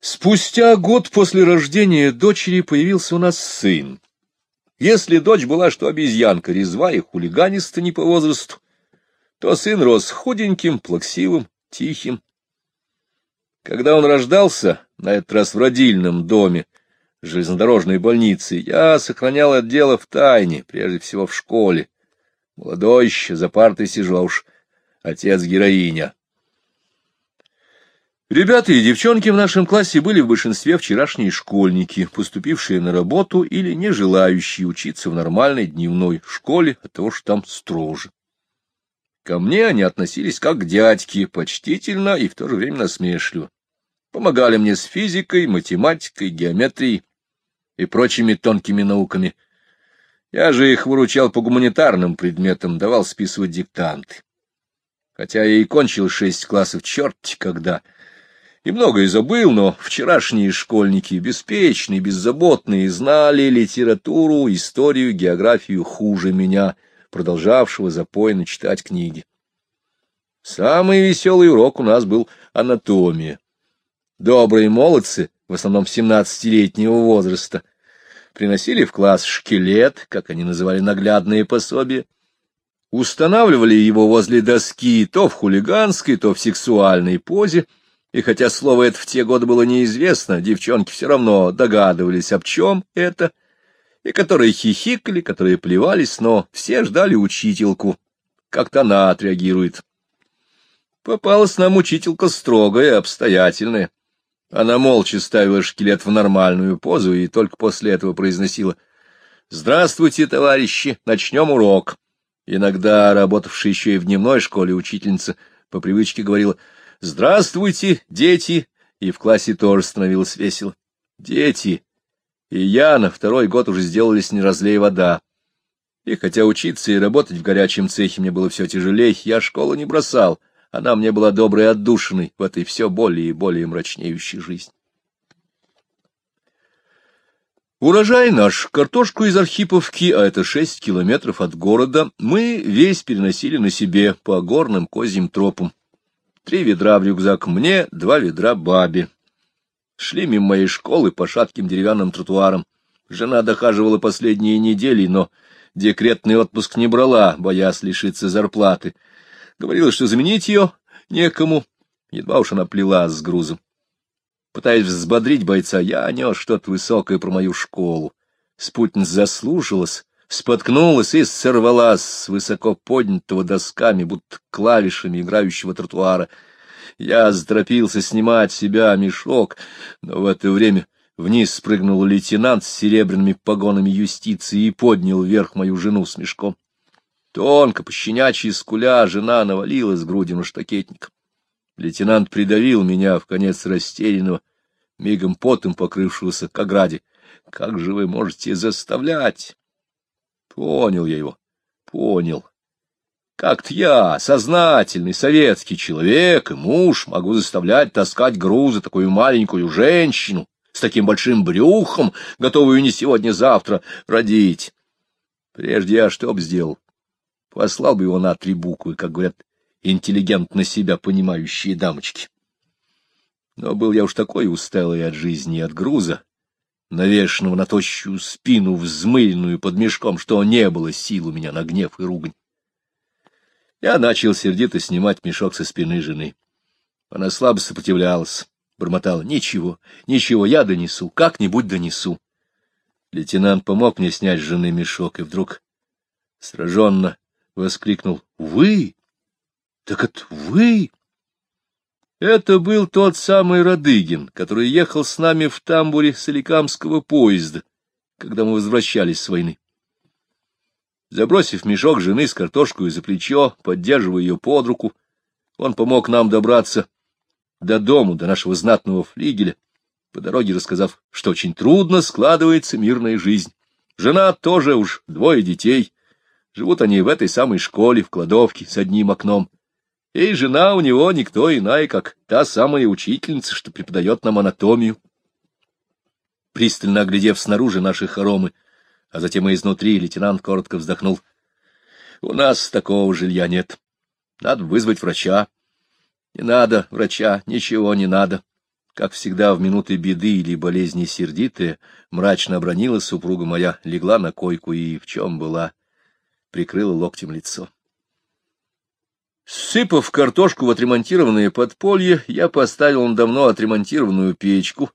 Спустя год после рождения дочери появился у нас сын. Если дочь была что обезьянка, резва и хулиганиста не по возрасту, то сын рос худеньким, плаксивым, тихим. Когда он рождался, на этот раз в родильном доме, железнодорожной больницы, я сохранял отдело в тайне, прежде всего в школе. Молодой еще, за партой сижу, а уж отец-героиня. Ребята и девчонки в нашем классе были в большинстве вчерашние школьники, поступившие на работу или не желающие учиться в нормальной дневной школе от того, что там строже. Ко мне они относились как к дядьке, почтительно и в то же время насмешливо. Помогали мне с физикой, математикой, геометрией и прочими тонкими науками. Я же их выручал по гуманитарным предметам, давал списывать диктанты. Хотя я и кончил шесть классов черти когда — и многое забыл, но вчерашние школьники, беспечные, беззаботные, знали литературу, историю, географию хуже меня, продолжавшего запойно читать книги. Самый веселый урок у нас был анатомия. Добрые молодцы, в основном семнадцатилетнего возраста, приносили в класс шкелет, как они называли наглядные пособия, устанавливали его возле доски то в хулиганской, то в сексуальной позе, и хотя слово это в те годы было неизвестно, девчонки все равно догадывались, об чем это, и которые хихикали, которые плевались, но все ждали учительку, как-то она отреагирует. Попалась нам учителька строгая, обстоятельная. Она молча ставила шкелет в нормальную позу и только после этого произносила «Здравствуйте, товарищи, начнем урок». Иногда работавшая еще и в дневной школе учительница по привычке говорила «Здравствуйте, дети!» И в классе тоже становилось весело. Дети! И я на второй год уже сделались не разлей вода. И хотя учиться и работать в горячем цехе мне было все тяжелее, я школу не бросал. Она мне была доброй отдушиной в этой все более и более мрачнеющей жизни. Урожай наш, картошку из Архиповки, а это шесть километров от города, мы весь переносили на себе по горным козьим тропам. Три ведра в рюкзак мне, два ведра бабе. Шли мимо моей школы по шатким деревянным тротуарам. Жена дохаживала последние недели, но декретный отпуск не брала, боясь лишиться зарплаты. Говорила, что заменить ее некому. Едва уж она плела с грузом. Пытаясь взбодрить бойца, я нес что-то высокое про мою школу. Спутница заслушалась, споткнулась и сорвалась с высоко поднятого досками, будто клавишами играющего тротуара. Я заторопился снимать себя мешок, но в это время вниз спрыгнул лейтенант с серебряными погонами юстиции и поднял вверх мою жену с мешком. Тонко, пощенячьи скуля, жена навалилась грудью на штакетник. Лейтенант придавил меня в конец растерянного, мигом потом покрывшегося к ограде. — Как же вы можете заставлять? Понял я его, понял. Как-то я, сознательный советский человек и муж, могу заставлять таскать грузы такую маленькую женщину с таким большим брюхом, готовую не сегодня-завтра родить. Прежде я что б сделал? Послал бы его на три буквы, как говорят интеллигентно себя понимающие дамочки. Но был я уж такой усталый от жизни и от груза, навешенного на тощую спину, взмыленную под мешком, что не было сил у меня на гнев и ругань. Я начал сердито снимать мешок со спины жены. Она слабо сопротивлялась, бормотала. — Ничего, ничего, я донесу, как-нибудь донесу. Лейтенант помог мне снять с жены мешок, и вдруг сраженно воскликнул. — Вы? Так это вы? Это был тот самый Радыгин, который ехал с нами в тамбуре соликамского поезда, когда мы возвращались с войны. Забросив мешок жены с картошкой за плечо, поддерживая ее под руку, он помог нам добраться до дому, до нашего знатного флигеля, по дороге рассказав, что очень трудно складывается мирная жизнь. Жена тоже уж двое детей. Живут они в этой самой школе, в кладовке, с одним окном и жена у него никто иная, как та самая учительница, что преподает нам анатомию. Пристально оглядев снаружи наши хоромы, а затем и изнутри, лейтенант коротко вздохнул. — У нас такого жилья нет. Надо вызвать врача. — Не надо врача, ничего не надо. Как всегда, в минуты беды или болезни сердитая, мрачно обронила супруга моя, легла на койку и, в чем была, прикрыла локтем лицо. Сыпав картошку в отремонтированное подполье, я поставил на давно отремонтированную печку.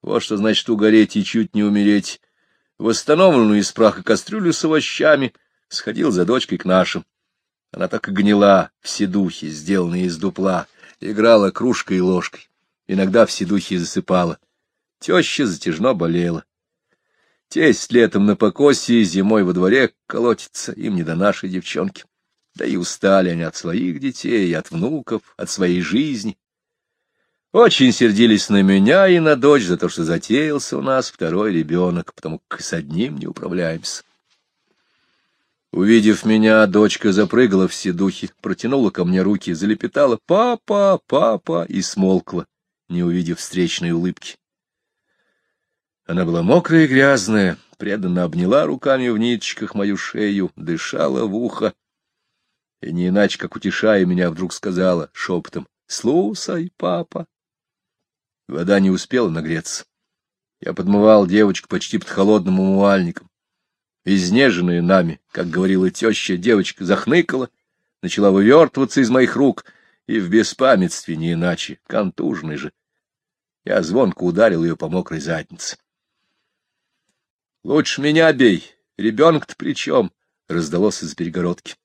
Вот что значит угореть и чуть не умереть. Восстановленную из праха кастрюлю с овощами, сходил за дочкой к нашим. Она так и гнила, все духи, сделанные из дупла, играла кружкой и ложкой. Иногда все духи засыпала. Теща затяжно болела. Тесть летом на покосе, зимой во дворе колотится, им не до нашей девчонки. Да и устали они от своих детей, от внуков, от своей жизни. Очень сердились на меня и на дочь за то, что затеялся у нас второй ребенок, потому как с одним не управляемся. Увидев меня, дочка запрыгала все духи, протянула ко мне руки, залепетала «папа, папа» и смолкла, не увидев встречной улыбки. Она была мокрая и грязная, преданно обняла руками в ниточках мою шею, дышала в ухо, и не иначе, как утешая меня, вдруг сказала шепотом «Слушай, папа». Вода не успела нагреться. Я подмывал девочку почти под холодным умывальником. Изнеженная нами, как говорила теща, девочка захныкала, начала вывертываться из моих рук, и в беспамятстве не иначе, контужный же. Я звонко ударил ее по мокрой заднице. — Лучше меня бей, ребенок-то при чем? — раздалось из перегородки.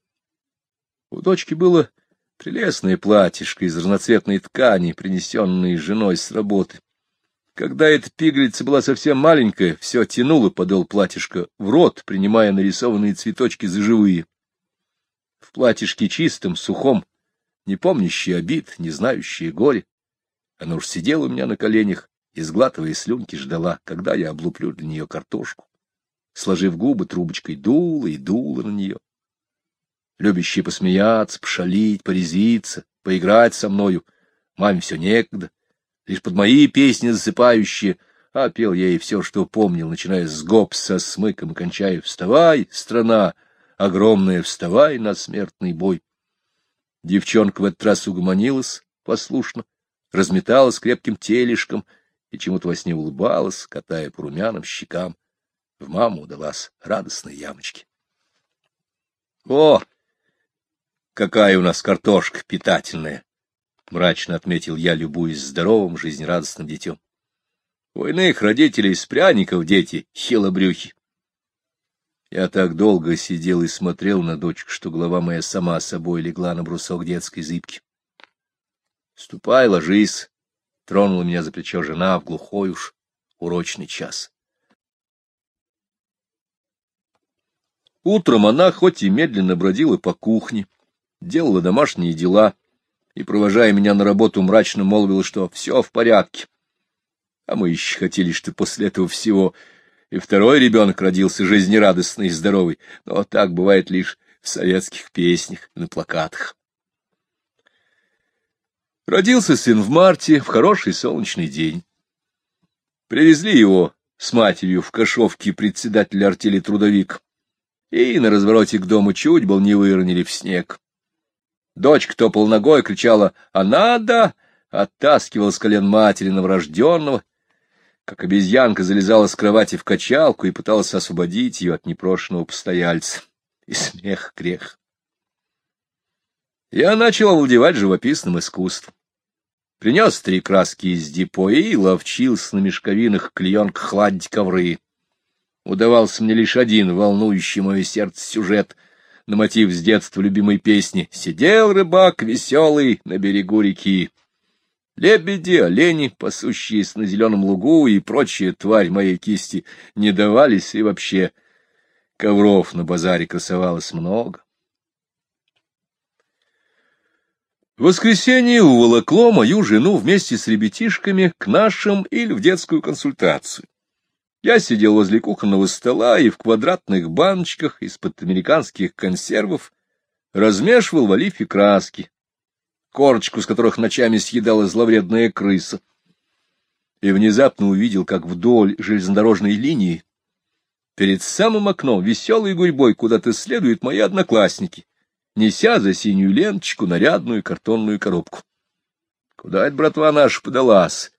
У дочки было прелестное платьишко из разноцветной ткани, принесенное женой с работы. Когда эта пигалица была совсем маленькая, все тянуло подол платьишка в рот, принимая нарисованные цветочки за живые. В платьишке чистом, сухом, не помнящий обид, не знающий горе. Она уж сидела у меня на коленях и, сглатывая слюнки, ждала, когда я облуплю для нее картошку. Сложив губы трубочкой, дула и дула на нее. Любящие посмеяться, пошалить, порезвиться, поиграть со мною. Маме все некогда лишь под мои песни засыпающие, а пел я ей все, что помнил, начиная с гоп со смыком и кончая «Вставай, страна! Огромная, вставай на смертный бой!» Девчонка в этот раз угомонилась послушно, разметалась крепким тележком и чему-то во сне улыбалась, катая по румяным щекам. В маму удалась радостные ямочки. О, какая у нас картошка питательная! — мрачно отметил я, любуясь здоровым, жизнерадостным детем. — У иных родителей с пряников дети хилобрюхи. Я так долго сидел и смотрел на дочку, что голова моя сама собой легла на брусок детской зыбки. — Ступай, ложись, — тронула меня за плечо жена в глухой уж урочный час. Утром она хоть и медленно бродила по кухне, делала домашние дела, и, провожая меня на работу, мрачно молвил, что все в порядке. А мы еще хотели, что после этого всего и второй ребенок родился жизнерадостный и здоровый, но так бывает лишь в советских песнях и на плакатах. Родился сын в марте, в хороший солнечный день. Привезли его с матерью в кошовке председателя артели трудовик, и на развороте к дому чуть был не выронили в снег. Дочка топала ногой, кричала «А надо!» оттаскивала с колен матери новорожденного, как обезьянка залезала с кровати в качалку и пыталась освободить ее от непрошенного постояльца. И смех грех. Я начал овладевать живописным искусством. Принес три краски из депо и ловчился на мешковинах клеенках хладить ковры. Удавался мне лишь один волнующий мое сердце сюжет — на мотив с детства любимой песни «Сидел рыбак веселый на берегу реки». Лебеди, олени, пасущиеся на зеленом лугу и прочие тварь моей кисти не давались, и вообще ковров на базаре красовалось много. В воскресенье уволокло мою жену вместе с ребятишками к нашим или в детскую консультацию. Я сидел возле кухонного стола и в квадратных баночках из-под американских консервов размешивал в олифе краски, корочку с которых ночами съедала зловредная крыса. И внезапно увидел, как вдоль железнодорожной линии перед самым окном веселой гурьбой куда-то следуют мои одноклассники, неся за синюю ленточку нарядную картонную коробку. Куда это, братва наша, подалась?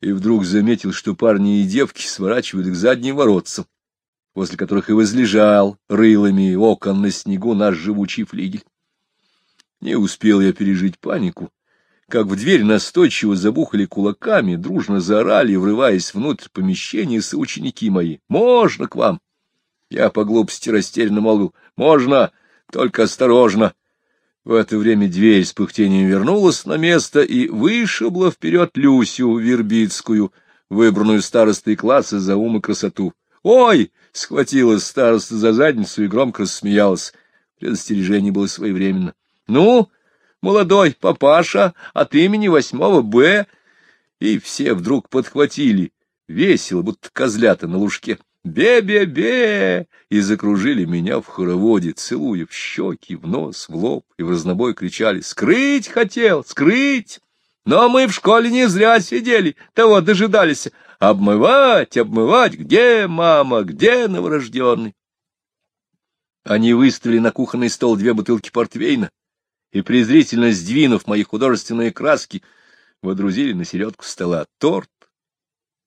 И вдруг заметил, что парни и девки сворачивают к задним воротцам, возле которых и возлежал рылами окон на снегу наш живучий флигель. Не успел я пережить панику, как в дверь настойчиво забухали кулаками, дружно заорали, врываясь внутрь помещения соученики мои. «Можно к вам?» Я по глупости растерянно молвил. «Можно, только осторожно». В это время дверь с пыхтением вернулась на место и вышибла вперед Люсю Вербицкую, выбранную старостой класса за ум и красоту. «Ой!» — схватила староста за задницу и громко рассмеялась. Предостережение было своевременно. «Ну, молодой папаша от имени восьмого Б, и все вдруг подхватили, весело, будто козлята на лужке. «Бе-бе-бе!» и закружили меня в хороводе, целуя в щеки, в нос, в лоб, и в разнобой кричали «Скрыть хотел! Скрыть!» Но мы в школе не зря сидели, того дожидались. Обмывать, обмывать, где мама, где новорожденный? Они выставили на кухонный стол две бутылки портвейна, и, презрительно сдвинув мои художественные краски, водрузили на середку стола торт,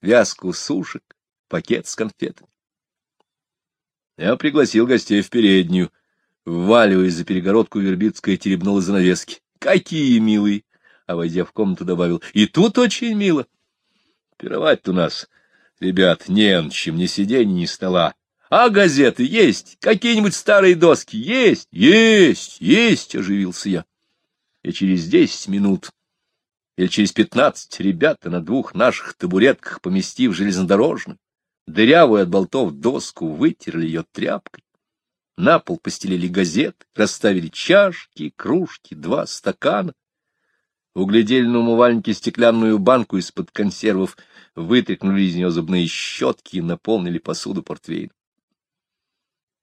вязку сушек, пакет с конфетами. Я пригласил гостей в переднюю. Вваливаясь за перегородку, Вербицкая теребнула занавески. «Какие милые!» А, войдя в комнату, добавил. «И тут очень мило!» «Пировать-то у нас, ребят, не на чем, ни сиденья, ни стола. А газеты есть? Какие-нибудь старые доски? Есть? Есть! Есть! — оживился я. И через десять минут или через пятнадцать ребята на двух наших табуретках, поместив железнодорожную, дырявую от болтов доску, вытерли ее тряпкой. На пол постелили газеты, расставили чашки, кружки, два стакана. Углядели на умывальнике стеклянную банку из-под консервов, вытряхнули из нее зубные щетки и наполнили посуду портвейном.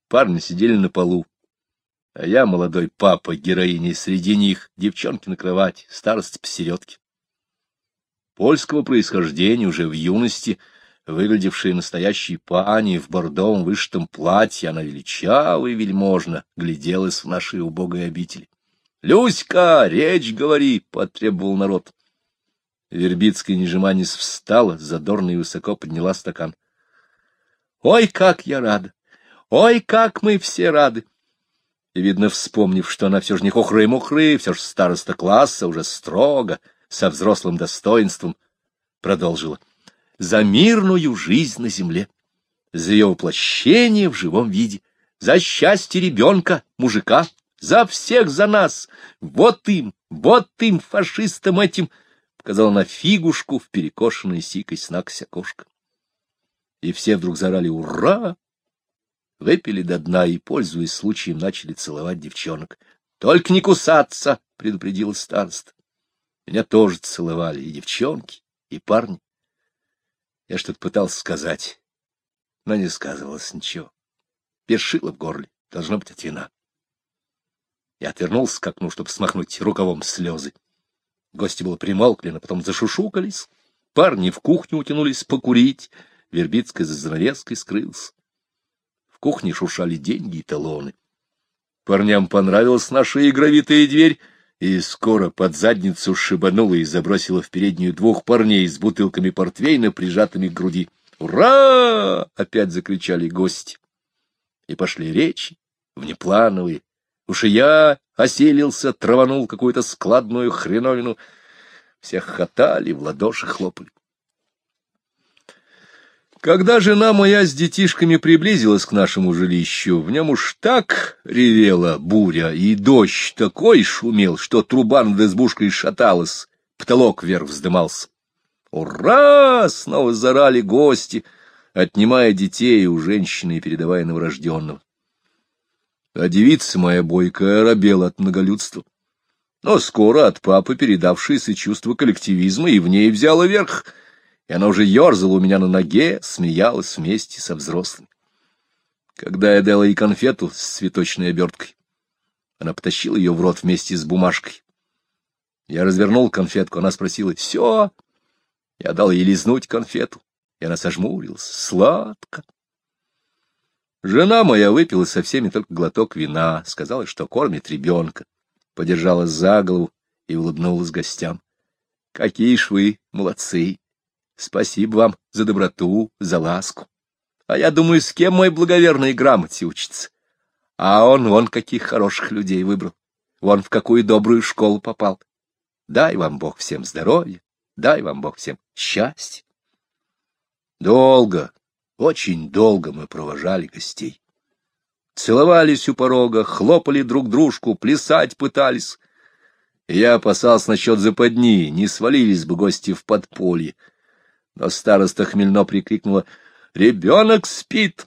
Парни сидели на полу, а я, молодой папа, героиней среди них, девчонки на кровати, старость посередке. Польского происхождения уже в юности, выглядевшая настоящей пани в бордовом вышитом платье, она величава и вельможно гляделась в нашей убогой обители. — Люська, речь говори! — потребовал народ. Вербицкая, не жеманись, встала, задорно и высоко подняла стакан. — Ой, как я рада! Ой, как мы все рады! И, видно, вспомнив, что она все же не хухры-мухры, все же староста класса, уже строго, со взрослым достоинством, продолжила. За мирную жизнь на земле, за ее воплощение в живом виде, за счастье ребенка, мужика, за всех за нас. Вот им, вот им, фашистам этим, показала на фигушку в перекошенной сикой снакось окошко. И все вдруг зарали «Ура!» выпили до дна и, пользуясь случаем, начали целовать девчонок. — Только не кусаться! — предупредил староста. Меня тоже целовали и девчонки, и парни. Я что-то пытался сказать, но не сказывалось ничего. Першило в горле, должно быть от вина. Я отвернулся к окну, чтобы смахнуть рукавом слезы. Гости было примолкли, но потом зашушукались. Парни в кухню утянулись покурить. Вербицкая за занавеской скрылся. В кухне шуршали деньги и талоны. Парням понравилась наша игровитая дверь, и скоро под задницу шибанула и забросила в переднюю двух парней с бутылками портвейна, прижатыми к груди. «Ура!» — опять закричали гости. И пошли речи, внеплановые. Уж и я оселился, траванул какую-то складную хреновину. Всех хохотали, в ладоши хлопали. Когда жена моя с детишками приблизилась к нашему жилищу, в нем уж так ревела буря, и дождь такой шумел, что труба над избушкой шаталась, потолок вверх вздымался. «Ура!» — снова зарали гости, отнимая детей у женщины и передавая новорожденного. А девица моя бойкая робела от многолюдства. Но скоро от папы передавшееся чувство коллективизма и в ней взяло верх — и она уже ерзала у меня на ноге, смеялась вместе со взрослыми. Когда я дала ей конфету с цветочной оберткой, она потащила ее в рот вместе с бумажкой. Я развернул конфетку, она спросила «Все?» Я дал ей лизнуть конфету, и она сожмурилась. Сладко. Жена моя выпила со всеми только глоток вина, сказала, что кормит ребенка, подержала за голову и улыбнулась гостям. — Какие ж вы молодцы! Спасибо вам за доброту, за ласку. А я думаю, с кем мой благоверный грамоте учится. А он вон каких хороших людей выбрал. Вон в какую добрую школу попал. Дай вам Бог всем здоровья, дай вам Бог всем счастья. Долго, очень долго мы провожали гостей. Целовались у порога, хлопали друг дружку, плясать пытались. Я опасался насчет западни, не свалились бы гости в подполье. Но староста хмельно прикрикнула «Ребенок спит!»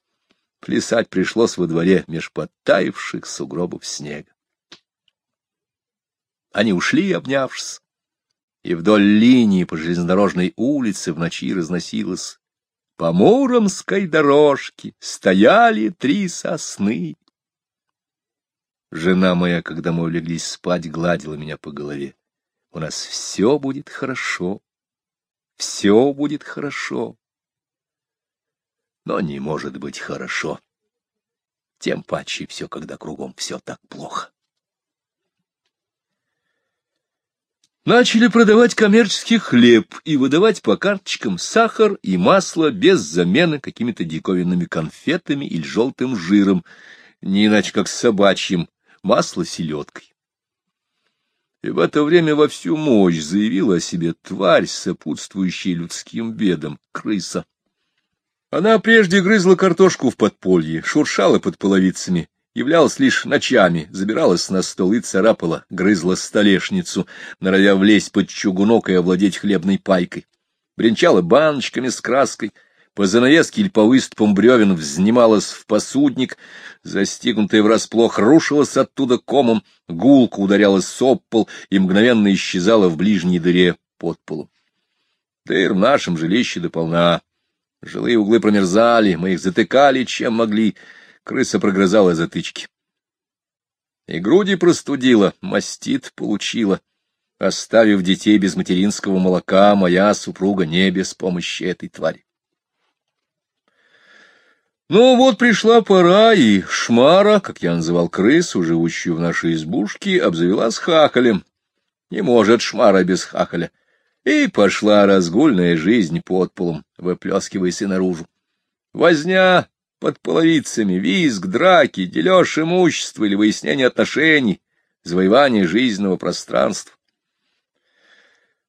Плясать пришлось во дворе меж подтаивших сугробов снега. Они ушли, обнявшись, и вдоль линии по железнодорожной улице в ночи разносилось по Муромской дорожке стояли три сосны. Жена моя, когда мы улеглись спать, гладила меня по голове. У нас все будет хорошо, все будет хорошо. Но не может быть хорошо. Тем паче все, когда кругом все так плохо. Начали продавать коммерческий хлеб и выдавать по карточкам сахар и масло без замены какими-то диковинными конфетами или желтым жиром, не иначе как собачьим, масло селедкой. И в это время во всю мощь заявила о себе тварь, сопутствующая людским бедам, крыса. Она прежде грызла картошку в подполье, шуршала под половицами являлась лишь ночами, забиралась на стол и царапала, грызла столешницу, норовя влезть под чугунок и овладеть хлебной пайкой. Бренчала баночками с краской, по занавеске или по выступам бревен взнималась в посудник, застигнутая врасплох рушилась оттуда комом, гулко ударялась об пол и мгновенно исчезала в ближней дыре под полом. Дыр в нашем жилище дополна. Жилые углы промерзали, мы их затыкали, чем могли — Крыса прогрызала затычки. И груди простудила, мастит получила. Оставив детей без материнского молока, моя супруга не без помощи этой твари. Ну вот пришла пора, и шмара, как я называл крысу, живущую в нашей избушке, обзавелась хахалем. Не может шмара без хахаля. И пошла разгульная жизнь под полом, выплескиваясь наружу. Возня под половицами, визг, драки, дележ имущества или выяснение отношений, завоевание жизненного пространства.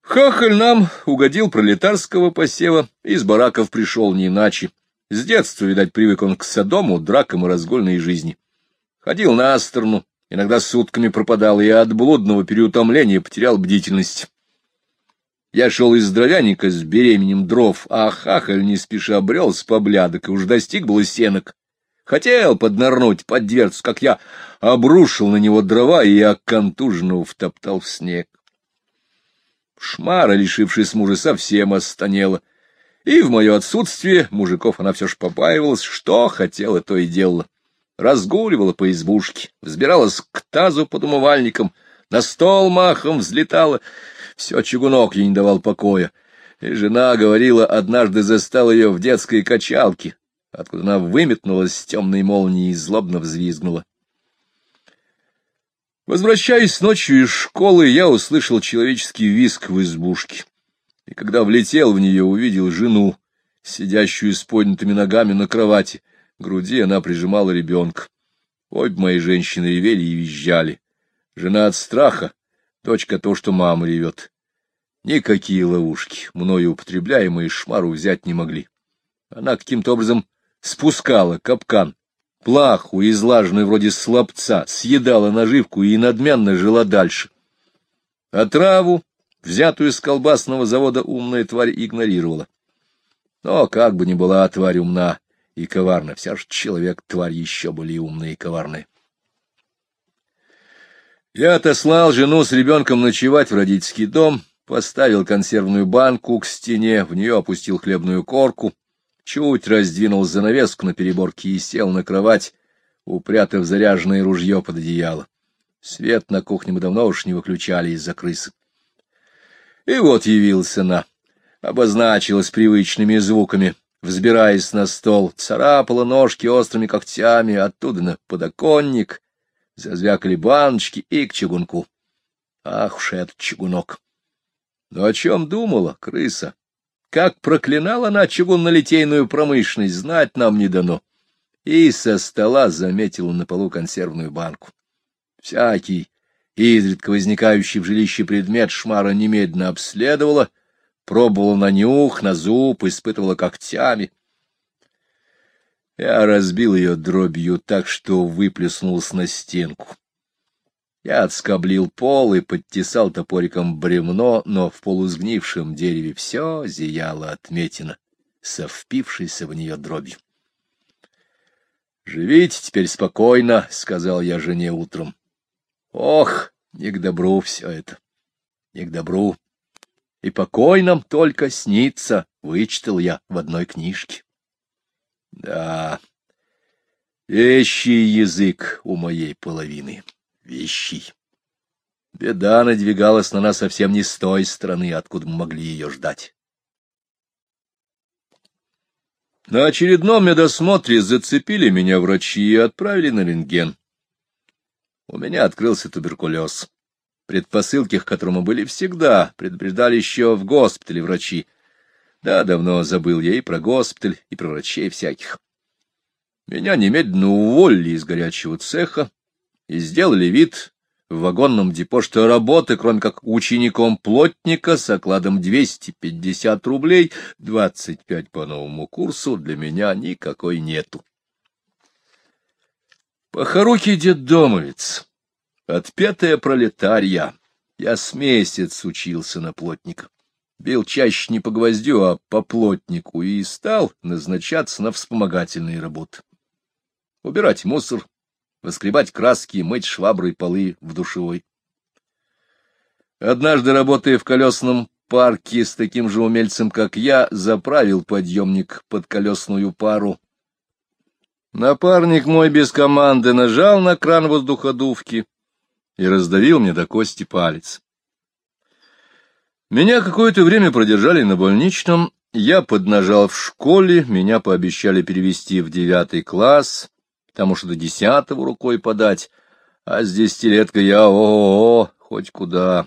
Хохоль нам угодил пролетарского посева, из бараков пришел не иначе. С детства, видать, привык он к садому, дракам и разгольной жизни. Ходил на сторону, иногда сутками пропадал, и от блудного переутомления потерял бдительность. Я шел из дровяника с беременем дров, а хахаль не спеша брел с поблядок и уж достиг был стенок. Хотел поднырнуть под дверцу, как я обрушил на него дрова и оконтуженного втоптал в снег. Шмара, лишившись мужа, совсем останела. И в мое отсутствие мужиков она все ж побаивалась, что хотела, то и делала. Разгуливала по избушке, взбиралась к тазу под умывальником, на стол махом взлетала — все чугунок ей не давал покоя, и жена говорила, однажды застал ее в детской качалке, откуда она выметнулась с темной молнией и злобно взвизгнула. Возвращаясь ночью из школы, я услышал человеческий визг в избушке, и когда влетел в нее, увидел жену, сидящую с поднятыми ногами на кровати. К груди она прижимала ребенка. Обе мои женщины ревели и визжали. Жена от страха, Дочка то, что мама ревет. Никакие ловушки, мною употребляемые, шмару взять не могли. Она каким-то образом спускала капкан, плаху, излаженную вроде слабца, съедала наживку и надменно жила дальше. А траву, взятую с колбасного завода, умная тварь игнорировала. Но как бы ни была тварь умна и коварна, вся же человек тварь еще более умная и коварная. Я отослал жену с ребенком ночевать в родительский дом, поставил консервную банку к стене, в нее опустил хлебную корку, чуть раздвинул занавеску на переборке и сел на кровать, упрятав заряженное ружье под одеяло. Свет на кухне мы давно уж не выключали из-за крысы. И вот явился на, обозначилась привычными звуками, взбираясь на стол, царапала ножки острыми когтями, оттуда на подоконник, Зазвякали баночки и к чугунку. Ах уж этот чугунок! Но о чем думала крыса? Как проклинала она чугунно-литейную промышленность, знать нам не дано. И со стола заметила на полу консервную банку. Всякий изредка возникающий в жилище предмет Шмара немедленно обследовала, пробовала на нюх, на зуб, испытывала когтями. Я разбил ее дробью так, что выплеснулся на стенку. Я отскоблил пол и подтесал топориком бревно, но в полусгнившем дереве все зияло отметина, совпившейся в нее дробью. — Живите теперь спокойно, — сказал я жене утром. — Ох, не к добру все это, не к добру. И покой нам только снится, — вычитал я в одной книжке. Да, вещий язык у моей половины вещий. Беда надвигалась на нас совсем не с той стороны, откуда мы могли ее ждать. На очередном медосмотре зацепили меня врачи и отправили на рентген. У меня открылся туберкулез. Предпосылки, к которому были всегда, предупреждали еще в госпитале врачи. Да, давно забыл я и про госпиталь, и про врачей всяких. Меня немедленно уволили из горячего цеха, и сделали вид в вагонном депо, что работы, кроме как учеником плотника с окладом 250 рублей, 25 по новому курсу, для меня никакой нету. Похоруки детдомовец, отпетая пролетария, я с месяц учился на плотника. Бил чаще не по гвоздю, а по плотнику, и стал назначаться на вспомогательные работы. Убирать мусор, воскребать краски, мыть шваброй полы в душевой. Однажды, работая в колесном парке с таким же умельцем, как я, заправил подъемник под колесную пару. Напарник мой без команды нажал на кран воздуходувки и раздавил мне до кости палец. Меня какое-то время продержали на больничном, я поднажал в школе, меня пообещали перевести в девятый класс, потому что до десятого рукой подать, а с десятилеткой я, о, -о, -о хоть куда.